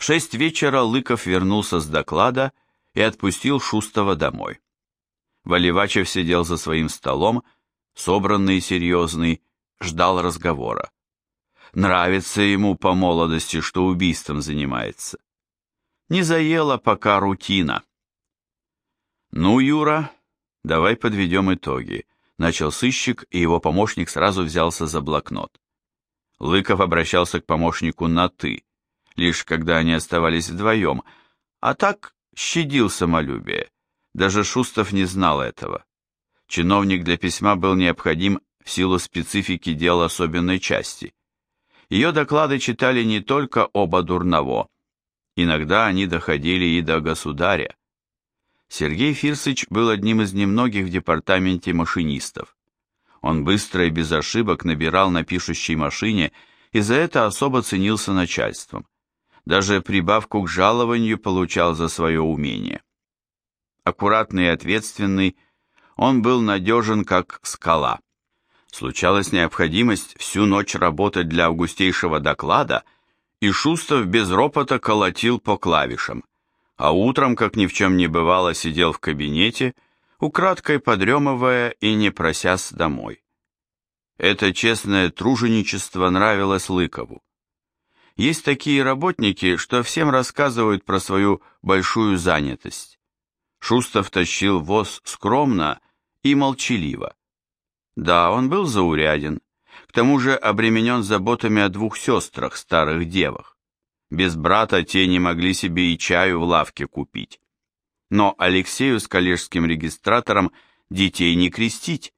В шесть вечера Лыков вернулся с доклада и отпустил Шустова домой. Валивачев сидел за своим столом, собранный и серьезный, ждал разговора. Нравится ему по молодости, что убийством занимается. Не заела пока рутина. Ну, Юра, давай подведем итоги. Начал сыщик, и его помощник сразу взялся за блокнот. Лыков обращался к помощнику на «ты», лишь когда они оставались вдвоем, а так щадил самолюбие. Даже Шустов не знал этого. Чиновник для письма был необходим в силу специфики дел особенной части. Ее доклады читали не только оба Дурново, иногда они доходили и до государя. Сергей Фирсыч был одним из немногих в департаменте машинистов. Он быстро и без ошибок набирал на пишущей машине и за это особо ценился начальством. Даже прибавку к жалованию получал за свое умение. Аккуратный и ответственный, он был надежен, как скала. Случалась необходимость всю ночь работать для августейшего доклада, и Шустов без ропота колотил по клавишам, а утром, как ни в чем не бывало, сидел в кабинете, украдкой подремывая и не просясь домой. Это честное труженичество нравилось Лыкову. Есть такие работники, что всем рассказывают про свою большую занятость. Шустов тащил воз скромно и молчаливо. Да, он был зауряден, к тому же обременен заботами о двух сестрах, старых девах. Без брата те не могли себе и чаю в лавке купить. Но Алексею с коллежским регистратором детей не крестить.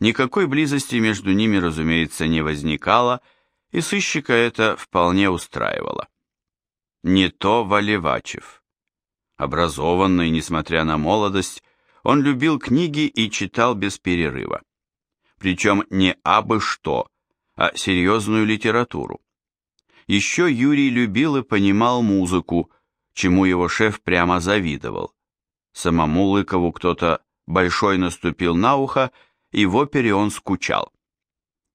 Никакой близости между ними, разумеется, не возникало, и сыщика это вполне устраивало. Не то Валивачев. Образованный, несмотря на молодость, он любил книги и читал без перерыва. Причем не абы что, а серьезную литературу. Еще Юрий любил и понимал музыку, чему его шеф прямо завидовал. Самому Лыкову кто-то большой наступил на ухо, и в опере он скучал.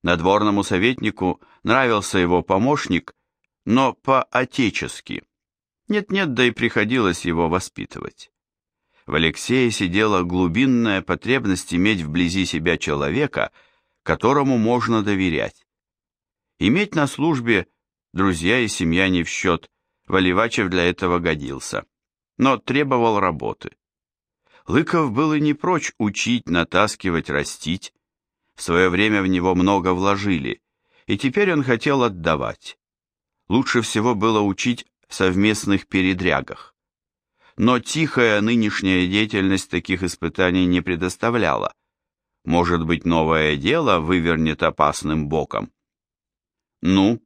Надворному советнику нравился его помощник, но по-отечески. Нет-нет, да и приходилось его воспитывать. В Алексее сидела глубинная потребность иметь вблизи себя человека, которому можно доверять. Иметь на службе друзья и семья не в счет, Валивачев для этого годился, но требовал работы. Лыков был и не прочь учить, натаскивать, растить, в свое время в него много вложили, и теперь он хотел отдавать. Лучше всего было учить в совместных передрягах. Но тихая нынешняя деятельность таких испытаний не предоставляла. Может быть, новое дело вывернет опасным боком. «Ну,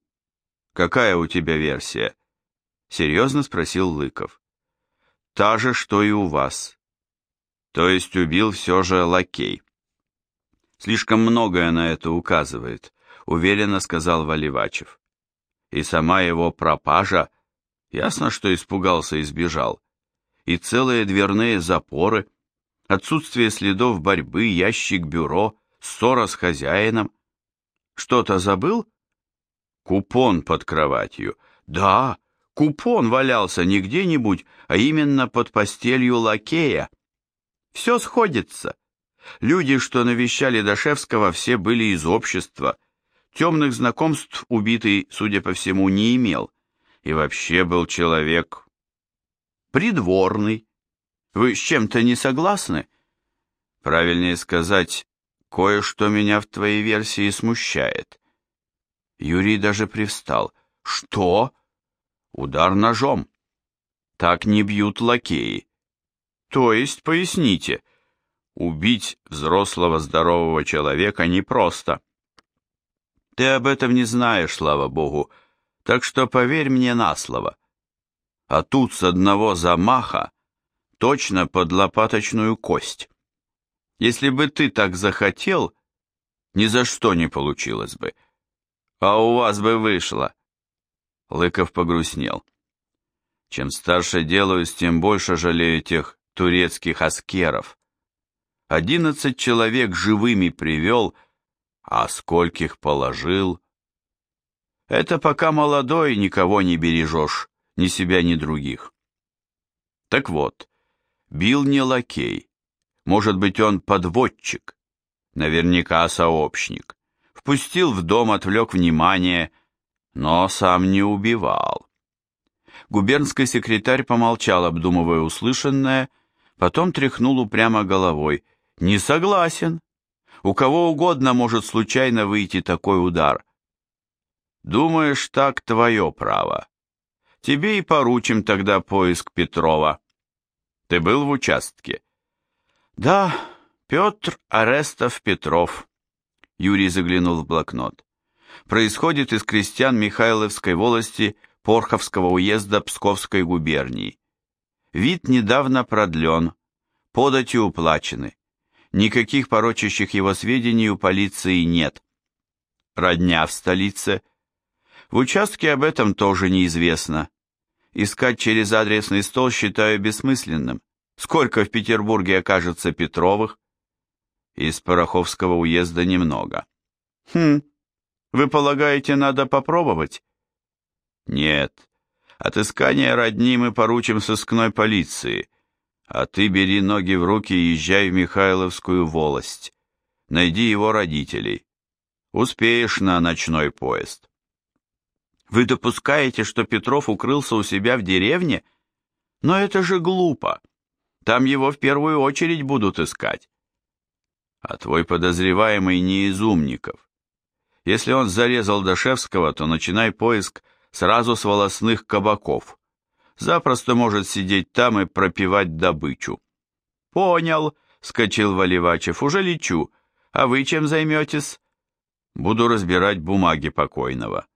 какая у тебя версия?» — серьезно спросил Лыков. «Та же, что и у вас. То есть убил все же лакей». Слишком многое на это указывает, уверенно сказал Валивачев. И сама его пропажа, ясно, что испугался и сбежал. И целые дверные запоры, отсутствие следов борьбы, ящик бюро, ссора с хозяином. Что-то забыл? Купон под кроватью. Да, купон валялся не где-нибудь, а именно под постелью лакея. Все сходится. Люди, что навещали Дашевского, все были из общества. Темных знакомств убитый, судя по всему, не имел. И вообще был человек придворный. Вы с чем-то не согласны? Правильнее сказать, кое-что меня в твоей версии смущает. Юрий даже привстал. Что? Удар ножом. Так не бьют лакеи. То есть, поясните, — Убить взрослого здорового человека непросто. Ты об этом не знаешь, слава богу, так что поверь мне на слово. А тут с одного замаха точно под лопаточную кость. Если бы ты так захотел, ни за что не получилось бы. А у вас бы вышло. Лыков погрустнел. Чем старше делаюсь, тем больше жалею тех турецких аскеров. Одиннадцать человек живыми привел, а скольких положил. Это пока молодой, никого не бережешь, ни себя, ни других. Так вот, Билл не лакей. Может быть, он подводчик. Наверняка сообщник. Впустил в дом, отвлек внимание, но сам не убивал. Губернский секретарь помолчал, обдумывая услышанное, потом тряхнул упрямо головой. «Не согласен. У кого угодно может случайно выйти такой удар. Думаешь, так твое право. Тебе и поручим тогда поиск Петрова. Ты был в участке? Да, Петр Арестов Петров. Юрий заглянул в блокнот. Происходит из крестьян Михайловской волости Порховского уезда Псковской губернии. Вид недавно продлен, подати уплачены. Никаких порочащих его сведений у полиции нет. Родня в столице – в участке об этом тоже неизвестно. Искать через адресный стол считаю бессмысленным. Сколько в Петербурге окажется Петровых? Из Пороховского уезда немного. Хм, вы полагаете, надо попробовать? Нет. Отыскание родни мы поручим сыскной полиции. А ты бери ноги в руки и езжай в Михайловскую волость. Найди его родителей. Успеешь на ночной поезд. Вы допускаете, что Петров укрылся у себя в деревне? Но это же глупо. Там его в первую очередь будут искать. А твой подозреваемый не из умников. Если он зарезал Дашевского, то начинай поиск сразу с волосных кабаков. Запросто может сидеть там и пропивать добычу. Понял, скочил Валивачев, уже лечу. А вы чем займетесь? Буду разбирать бумаги покойного.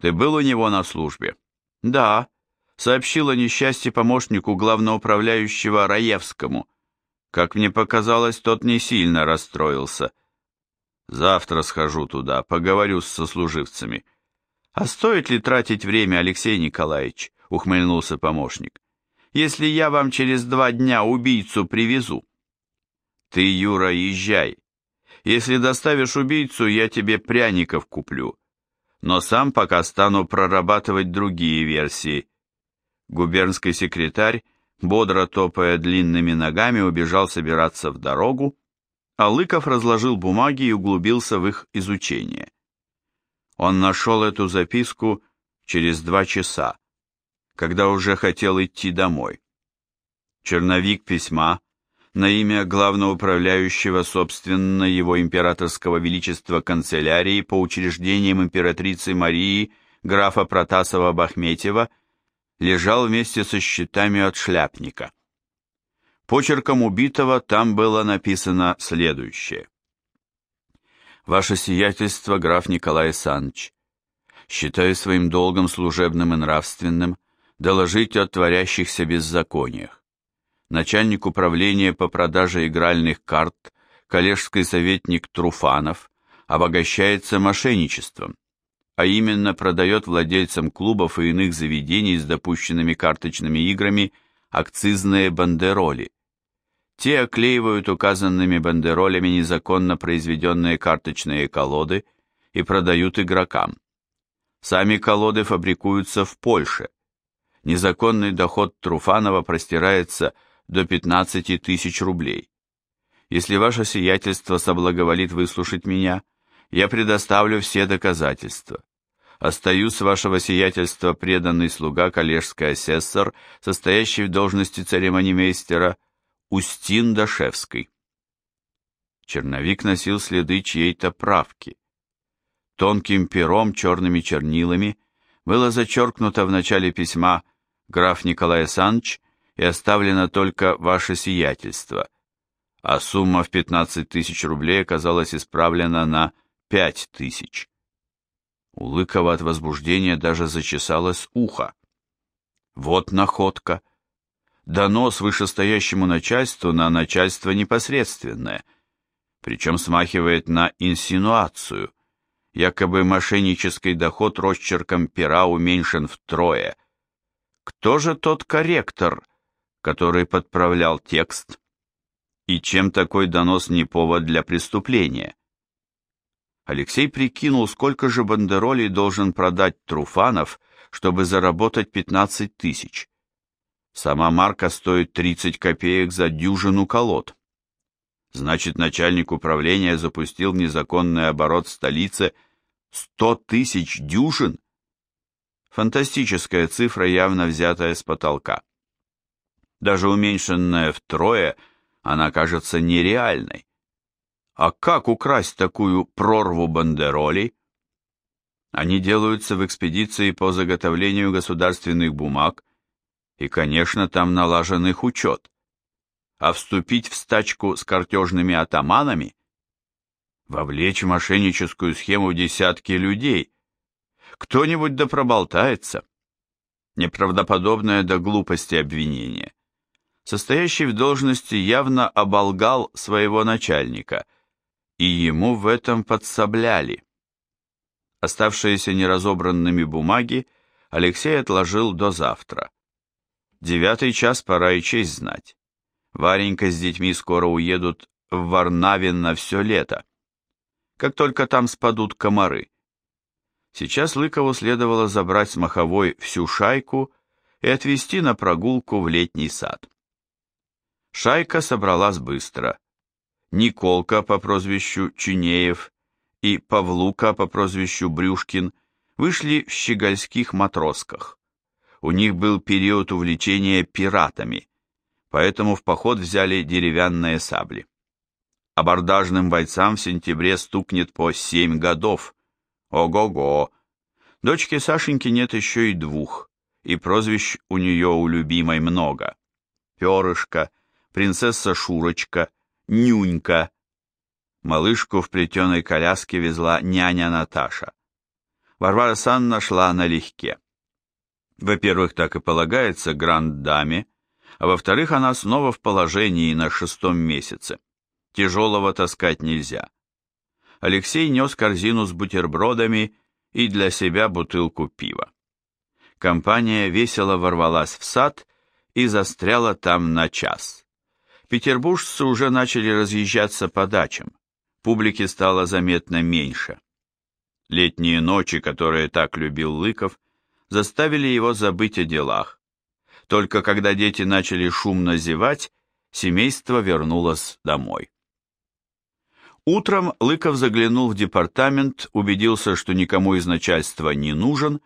Ты был у него на службе? Да, сообщил о несчастье помощнику главноуправляющего Раевскому. Как мне показалось, тот не сильно расстроился. Завтра схожу туда, поговорю с сослуживцами. А стоит ли тратить время, Алексей Николаевич? Ухмыльнулся помощник. Если я вам через два дня убийцу привезу. Ты, Юра, езжай. Если доставишь убийцу, я тебе пряников куплю но сам пока стану прорабатывать другие версии. Губернский секретарь, бодро топая длинными ногами, убежал собираться в дорогу, а Лыков разложил бумаги и углубился в их изучение. Он нашел эту записку через два часа, когда уже хотел идти домой. Черновик письма на имя главноуправляющего собственно его императорского величества канцелярии по учреждениям императрицы Марии графа Протасова-Бахметьева лежал вместе со счетами от шляпника. Почерком убитого там было написано следующее. «Ваше сиятельство, граф Николай Санч, считаю своим долгом служебным и нравственным доложить о творящихся беззакониях начальник управления по продаже игральных карт, коллежский советник Труфанов, обогащается мошенничеством, а именно продает владельцам клубов и иных заведений с допущенными карточными играми акцизные бандероли. Те оклеивают указанными бандеролями незаконно произведенные карточные колоды и продают игрокам. Сами колоды фабрикуются в Польше. Незаконный доход Труфанова простирается до 15 тысяч рублей. Если ваше сиятельство соблаговолит выслушать меня, я предоставлю все доказательства. Остаюсь вашего сиятельства преданный слуга, коллежский асессор, состоящий в должности церемонимейстера Устин Дашевский. Черновик носил следы чьей-то правки. Тонким пером, черными чернилами было зачеркнуто в начале письма «Граф Николай Санч и оставлено только ваше сиятельство, а сумма в 15 тысяч рублей оказалась исправлена на 5 тысяч. У Лыкова от возбуждения даже зачесалось ухо. Вот находка. Донос вышестоящему начальству на начальство непосредственное, причем смахивает на инсинуацию. Якобы мошеннический доход росчерком пера уменьшен втрое. Кто же тот корректор, который подправлял текст, и чем такой донос не повод для преступления. Алексей прикинул, сколько же бандеролей должен продать Труфанов, чтобы заработать 15 тысяч. Сама марка стоит 30 копеек за дюжину колод. Значит, начальник управления запустил незаконный оборот в столице 100 тысяч дюжин? Фантастическая цифра, явно взятая с потолка. Даже уменьшенная втрое, она кажется нереальной. А как украсть такую прорву бандеролей? Они делаются в экспедиции по заготовлению государственных бумаг, и, конечно, там налажен их учет. А вступить в стачку с картежными атаманами? Вовлечь в мошенническую схему десятки людей? Кто-нибудь да проболтается? Неправдоподобное до глупости обвинение. Состоящий в должности явно оболгал своего начальника, и ему в этом подсобляли. Оставшиеся неразобранными бумаги Алексей отложил до завтра. Девятый час пора и честь знать. Варенька с детьми скоро уедут в Варнавин на все лето. Как только там спадут комары. Сейчас Лыкову следовало забрать с Маховой всю шайку и отвезти на прогулку в летний сад. Шайка собралась быстро. Николка по прозвищу Чинеев и Павлука по прозвищу Брюшкин вышли в щегольских матросках. У них был период увлечения пиратами, поэтому в поход взяли деревянные сабли. Абордажным бойцам в сентябре стукнет по семь годов. Ого-го! Дочке Сашеньки нет еще и двух, и прозвищ у нее у любимой много. Перышко, принцесса Шурочка, Нюнька, Малышку в плетеной коляске везла няня Наташа. Варвара Санна шла налегке. Во-первых, так и полагается гранд-даме, а во-вторых, она снова в положении на шестом месяце. Тяжелого таскать нельзя. Алексей нес корзину с бутербродами и для себя бутылку пива. Компания весело ворвалась в сад и застряла там на час. Петербуржцы уже начали разъезжаться по дачам публики стало заметно меньше. Летние ночи, которые так любил Лыков, заставили его забыть о делах. Только когда дети начали шумно зевать, семейство вернулось домой. Утром Лыков заглянул в департамент, убедился, что никому из начальства не нужен,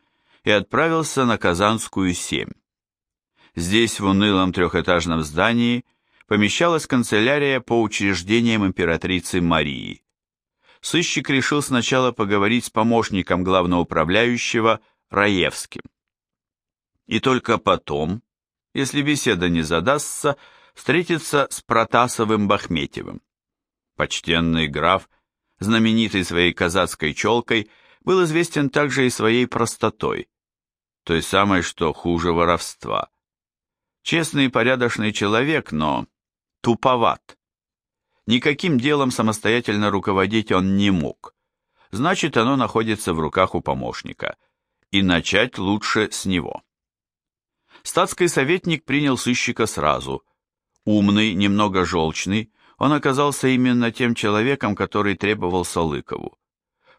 и отправился на Казанскую 7. Здесь, в унылом трехэтажном здании, помещалась канцелярия по учреждениям императрицы Марии. Сыщик решил сначала поговорить с помощником главноуправляющего Раевским. И только потом, если беседа не задастся, встретиться с Протасовым Бахметьевым. Почтенный граф, знаменитый своей казацкой челкой, был известен также и своей простотой, той самой, что хуже воровства. Честный и порядочный человек, но туповат. Никаким делом самостоятельно руководить он не мог. Значит, оно находится в руках у помощника. И начать лучше с него. Статский советник принял сыщика сразу. Умный, немного желчный, он оказался именно тем человеком, который требовал Салыкову.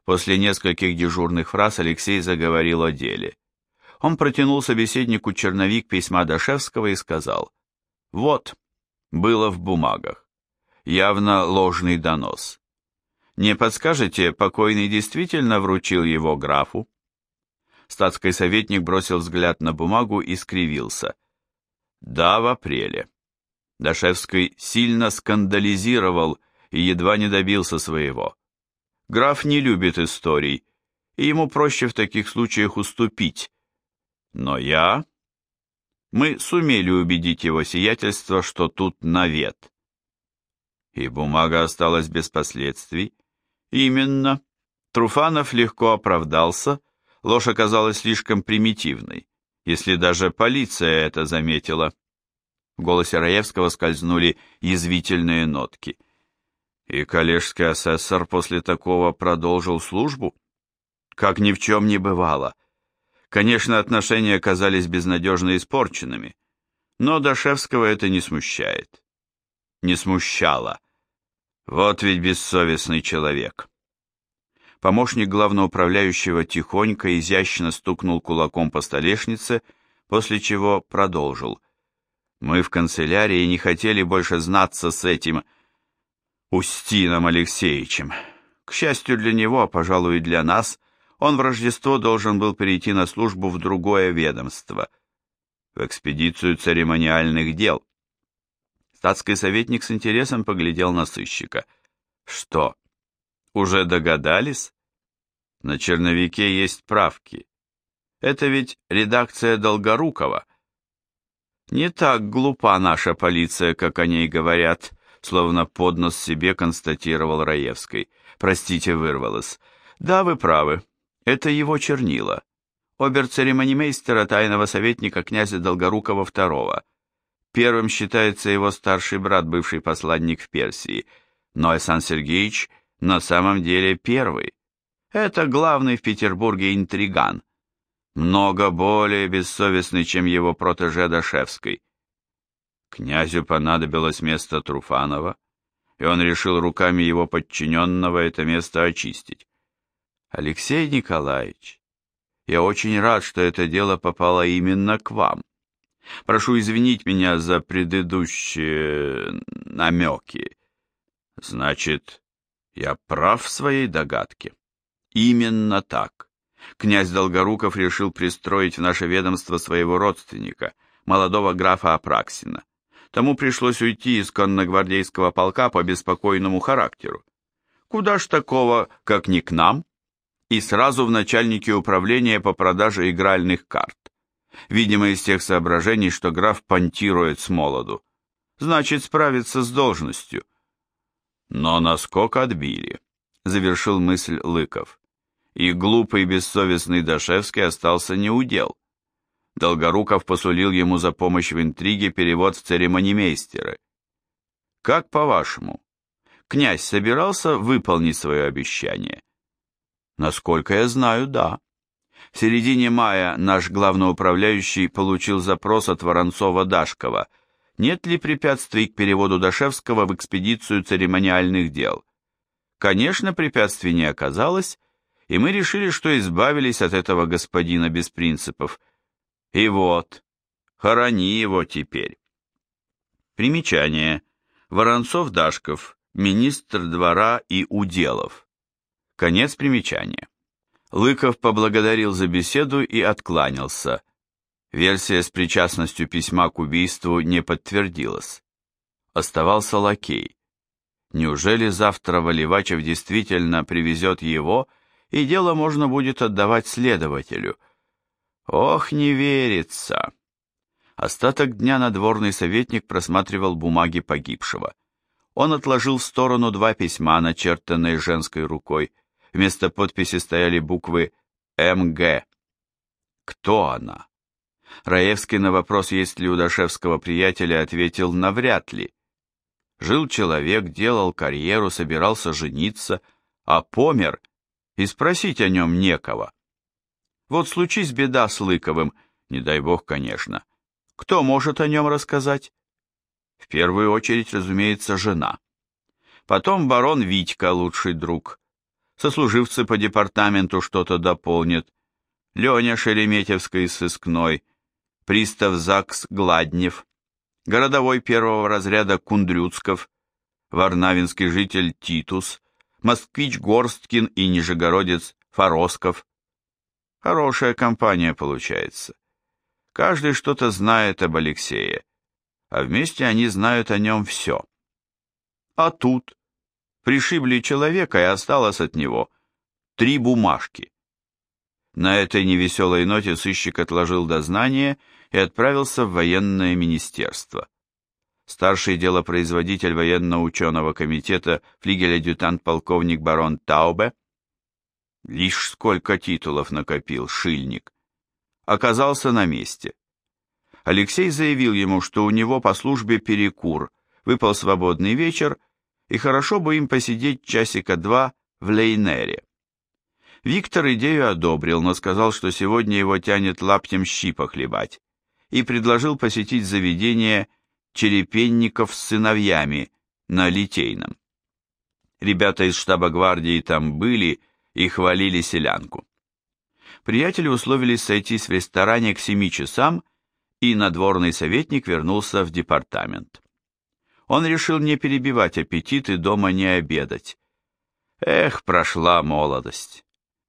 После нескольких дежурных фраз Алексей заговорил о деле. Он протянул собеседнику черновик письма Дашевского и сказал, «Вот, было в бумагах. Явно ложный донос. Не подскажете, покойный действительно вручил его графу? Статский советник бросил взгляд на бумагу и скривился. Да, в апреле. Дашевский сильно скандализировал и едва не добился своего. Граф не любит историй, и ему проще в таких случаях уступить. Но я мы сумели убедить его сиятельство, что тут навет. И бумага осталась без последствий. Именно. Труфанов легко оправдался, ложь оказалась слишком примитивной, если даже полиция это заметила. В голосе Раевского скользнули язвительные нотки. И коллежский асессор после такого продолжил службу? Как ни в чем не бывало. Конечно, отношения оказались безнадежно испорченными, но Дашевского это не смущает. Не смущало. Вот ведь бессовестный человек. Помощник главноуправляющего тихонько, изящно стукнул кулаком по столешнице, после чего продолжил. «Мы в канцелярии не хотели больше знаться с этим Устином Алексеевичем. К счастью для него, а, пожалуй, и для нас, он в Рождество должен был перейти на службу в другое ведомство, в экспедицию церемониальных дел». Статский советник с интересом поглядел на сыщика. «Что, уже догадались? На черновике есть правки. Это ведь редакция Долгорукова. Не так глупа наша полиция, как о ней говорят, словно поднос себе констатировал Раевский. Простите, вырвалось. Да, вы правы. Это его чернила. Обер-церемонимейстера тайного советника князя Долгорукова II. Первым считается его старший брат, бывший посланник в Персии, но Александр Сергеевич – на самом деле первый. Это главный в Петербурге интриган, много более бессовестный, чем его протеже Дашевский. Князю понадобилось место Труфанова, и он решил руками его подчиненного это место очистить. Алексей Николаевич, я очень рад, что это дело попало именно к вам. Прошу извинить меня за предыдущие намеки. Значит, я прав в своей догадке. Именно так. Князь Долгоруков решил пристроить в наше ведомство своего родственника, молодого графа Апраксина. Тому пришлось уйти из конногвардейского полка по беспокойному характеру. Куда ж такого, как не к нам? И сразу в начальнике управления по продаже игральных карт. Видимо, из тех соображений, что граф понтирует с молоду. Значит, справится с должностью. Но наскок отбили, завершил мысль Лыков. И глупый бессовестный Дашевский остался неудел. Долгоруков посулил ему за помощь в интриге перевод в церемонимейстеры. Как по-вашему, князь собирался выполнить свое обещание? Насколько я знаю, да. В середине мая наш главноуправляющий получил запрос от Воронцова-Дашкова – нет ли препятствий к переводу Дашевского в экспедицию церемониальных дел. Конечно, препятствий не оказалось, и мы решили, что избавились от этого господина без принципов. И вот, хорони его теперь. Примечание. Воронцов-Дашков, министр двора и уделов. Конец примечания. Лыков поблагодарил за беседу и откланялся. Версия с причастностью письма к убийству не подтвердилась. Оставался лакей. Неужели завтра Валивачев действительно привезет его, и дело можно будет отдавать следователю? Ох, не верится. Остаток дня надворный советник просматривал бумаги погибшего. Он отложил в сторону два письма, начертанные женской рукой. Вместо подписи стояли буквы «МГ». Кто она? Раевский на вопрос, есть ли у Дашевского приятеля, ответил навряд ли. Жил человек, делал карьеру, собирался жениться, а помер, и спросить о нем некого. Вот случись беда с Лыковым, не дай бог, конечно. Кто может о нем рассказать? В первую очередь, разумеется, жена. Потом барон Витька, лучший друг. Сослуживцы по департаменту что-то дополнят. Леня Шереметьевский сыскной – пристав ЗАГС Гладнев, городовой первого разряда Кундрюцков, варнавинский житель Титус, москвич Горсткин и нижегородец Форосков. Хорошая компания получается. Каждый что-то знает об Алексее, а вместе они знают о нем все. А тут пришибли человека, и осталось от него три бумажки. На этой невеселой ноте сыщик отложил дознание и отправился в военное министерство. Старший делопроизводитель военно-ученого комитета флигель-адъютант полковник барон Таубе, лишь сколько титулов накопил шильник, оказался на месте. Алексей заявил ему, что у него по службе перекур, выпал свободный вечер, и хорошо бы им посидеть часика два в Лейнере. Виктор идею одобрил, но сказал, что сегодня его тянет лаптем щи похлебать, и предложил посетить заведение черепенников с сыновьями на Литейном. Ребята из штаба гвардии там были и хвалили селянку. Приятели условились сойтись в ресторане к семи часам, и надворный советник вернулся в департамент. Он решил не перебивать аппетит и дома не обедать. Эх, прошла молодость.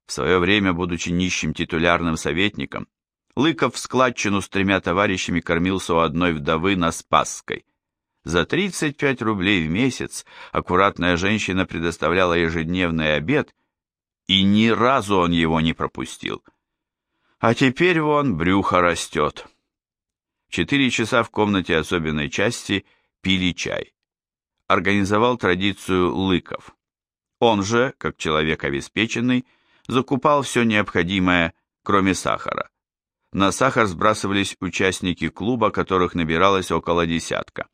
В свое время, будучи нищим титулярным советником, Лыков в складчину с тремя товарищами кормился у одной вдовы на Спасской. За 35 рублей в месяц аккуратная женщина предоставляла ежедневный обед, и ни разу он его не пропустил. А теперь вон брюхо растет. Четыре часа в комнате особенной части пили чай. Организовал традицию Лыков. Он же, как человек обеспеченный, закупал все необходимое, кроме сахара. На сахар сбрасывались участники клуба, которых набиралось около десятка.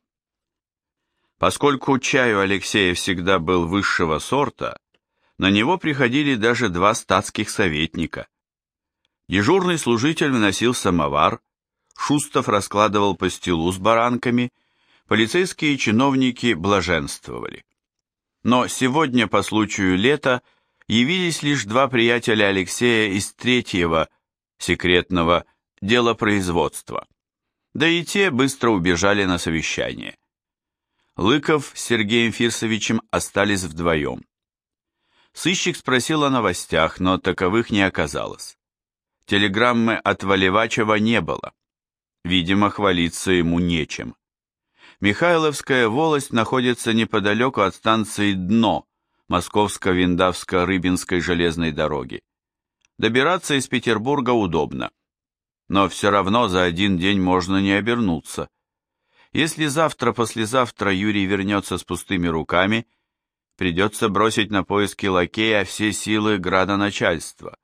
Поскольку чаю Алексея всегда был высшего сорта, на него приходили даже два статских советника. Дежурный служитель выносил самовар, Шустов раскладывал пастилу с баранками, полицейские чиновники блаженствовали. Но сегодня, по случаю лета, явились лишь два приятеля Алексея из третьего, секретного, делопроизводства. Да и те быстро убежали на совещание. Лыков с Сергеем Фирсовичем остались вдвоем. Сыщик спросил о новостях, но таковых не оказалось. Телеграммы от Валивачева не было. Видимо, хвалиться ему нечем. Михайловская волость находится неподалеку от станции «Дно» Московско-Виндавско-Рыбинской железной дороги. Добираться из Петербурга удобно. Но все равно за один день можно не обернуться. Если завтра-послезавтра Юрий вернется с пустыми руками, придется бросить на поиски лакея все силы градоначальства.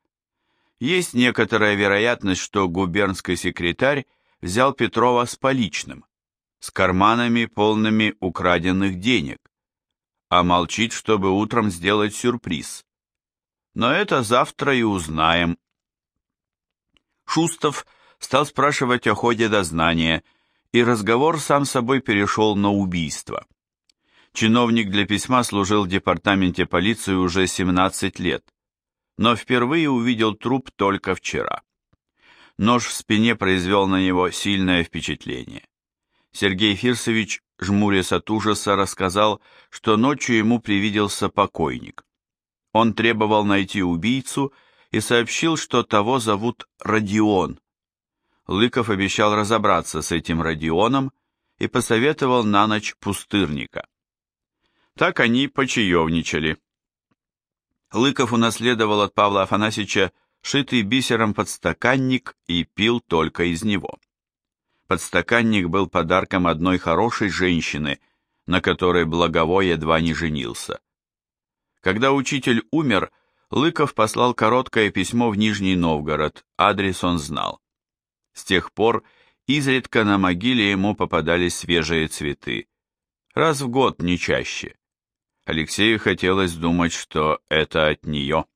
Есть некоторая вероятность, что губернский секретарь взял Петрова с поличным, с карманами полными украденных денег, а молчит, чтобы утром сделать сюрприз. Но это завтра и узнаем. Шустов стал спрашивать о ходе дознания, и разговор сам собой перешел на убийство. Чиновник для письма служил в департаменте полиции уже 17 лет, но впервые увидел труп только вчера. Нож в спине произвел на него сильное впечатление. Сергей Фирсович, жмурясь от ужаса, рассказал, что ночью ему привиделся покойник. Он требовал найти убийцу и сообщил, что того зовут Родион. Лыков обещал разобраться с этим Родионом и посоветовал на ночь пустырника. Так они почаевничали. Лыков унаследовал от Павла Афанасьевича шитый бисером подстаканник и пил только из него. Подстаканник был подарком одной хорошей женщины, на которой Благовой едва не женился. Когда учитель умер, Лыков послал короткое письмо в Нижний Новгород, адрес он знал. С тех пор изредка на могиле ему попадались свежие цветы. Раз в год, не чаще. Алексею хотелось думать, что это от нее.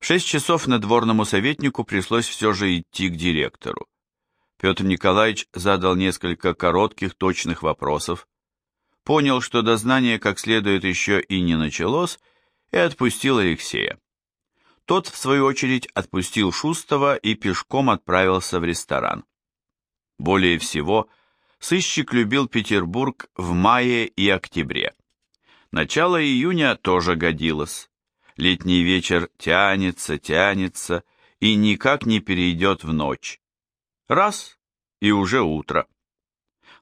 В шесть часов надворному советнику пришлось все же идти к директору. Петр Николаевич задал несколько коротких, точных вопросов, понял, что дознание как следует еще и не началось, и отпустил Алексея. Тот, в свою очередь, отпустил Шустова и пешком отправился в ресторан. Более всего, сыщик любил Петербург в мае и октябре. Начало июня тоже годилось. Летний вечер тянется, тянется и никак не перейдет в ночь. Раз — и уже утро.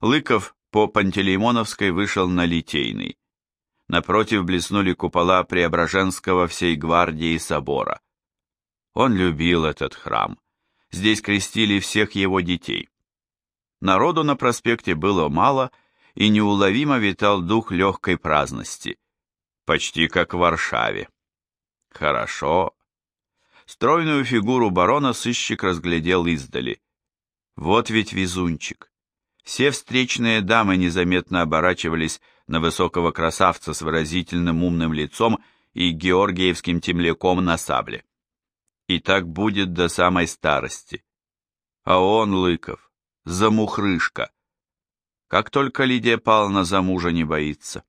Лыков по Пантелеймоновской вышел на Литейный. Напротив блеснули купола Преображенского всей гвардии собора. Он любил этот храм. Здесь крестили всех его детей. Народу на проспекте было мало, и неуловимо витал дух легкой праздности. Почти как в Варшаве. Хорошо. Стройную фигуру барона сыщик разглядел издали. Вот ведь везунчик. Все встречные дамы незаметно оборачивались на высокого красавца с выразительным умным лицом и георгиевским темляком на сабле. И так будет до самой старости. А он, Лыков, замухрышка. Как только Лидия Павловна за мужа не боится.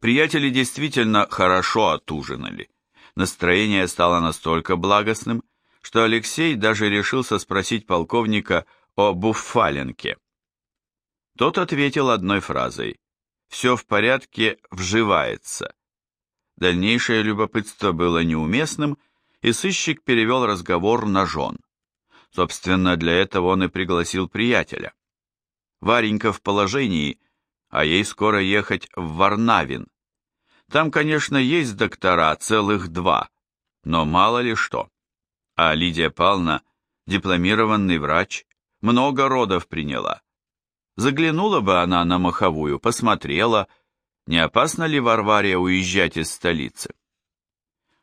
Приятели действительно хорошо отужинали. Настроение стало настолько благостным, что Алексей даже решился спросить полковника о буффаленке. Тот ответил одной фразой «Все в порядке, вживается». Дальнейшее любопытство было неуместным, и сыщик перевел разговор на жен. Собственно, для этого он и пригласил приятеля. Варенька в положении, а ей скоро ехать в Варнавин. Там, конечно, есть доктора, целых два, но мало ли что. А Лидия Павловна, дипломированный врач, много родов приняла. Заглянула бы она на Маховую, посмотрела, не опасно ли Варваре уезжать из столицы.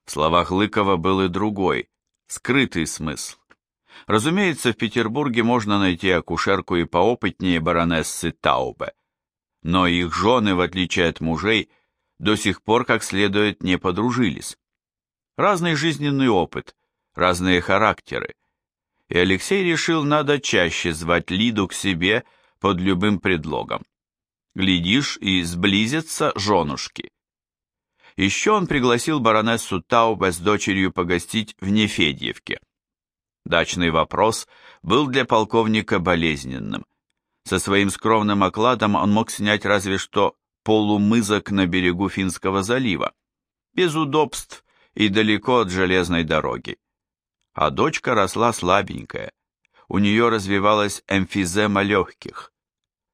В словах Лыкова был и другой, скрытый смысл. Разумеется, в Петербурге можно найти акушерку и поопытнее баронессы Таубе, но их жены, в отличие от мужей, до сих пор как следует не подружились. Разный жизненный опыт, разные характеры. И Алексей решил, надо чаще звать Лиду к себе под любым предлогом. Глядишь, и сблизятся женушки. Еще он пригласил баронессу Таубе с дочерью погостить в Нефедьевке. Дачный вопрос был для полковника болезненным. Со своим скромным окладом он мог снять разве что полумызок на берегу Финского залива, без удобств и далеко от железной дороги. А дочка росла слабенькая, у нее развивалась эмфизема легких.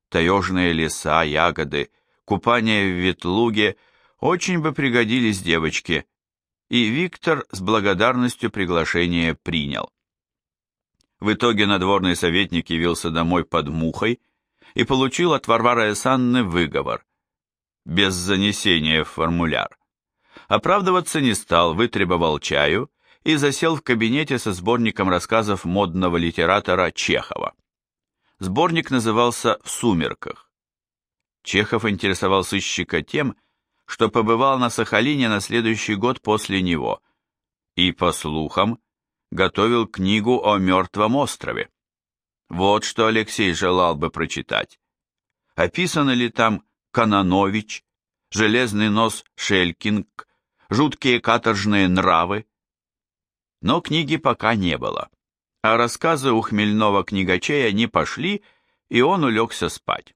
Таежные леса, ягоды, купание в Ветлуге очень бы пригодились девочке, и Виктор с благодарностью приглашение принял. В итоге надворный советник явился домой под мухой и получил от Варвары Санны выговор, без занесения в формуляр. Оправдываться не стал, вытребовал чаю и засел в кабинете со сборником рассказов модного литератора Чехова. Сборник назывался «В сумерках». Чехов интересовал сыщика тем, что побывал на Сахалине на следующий год после него и, по слухам, готовил книгу о мертвом острове. Вот что Алексей желал бы прочитать. Описаны ли там Кананович, железный нос Шелькинг, жуткие каторжные нравы? Но книги пока не было, а рассказы у хмельного книгачея не пошли, и он улегся спать.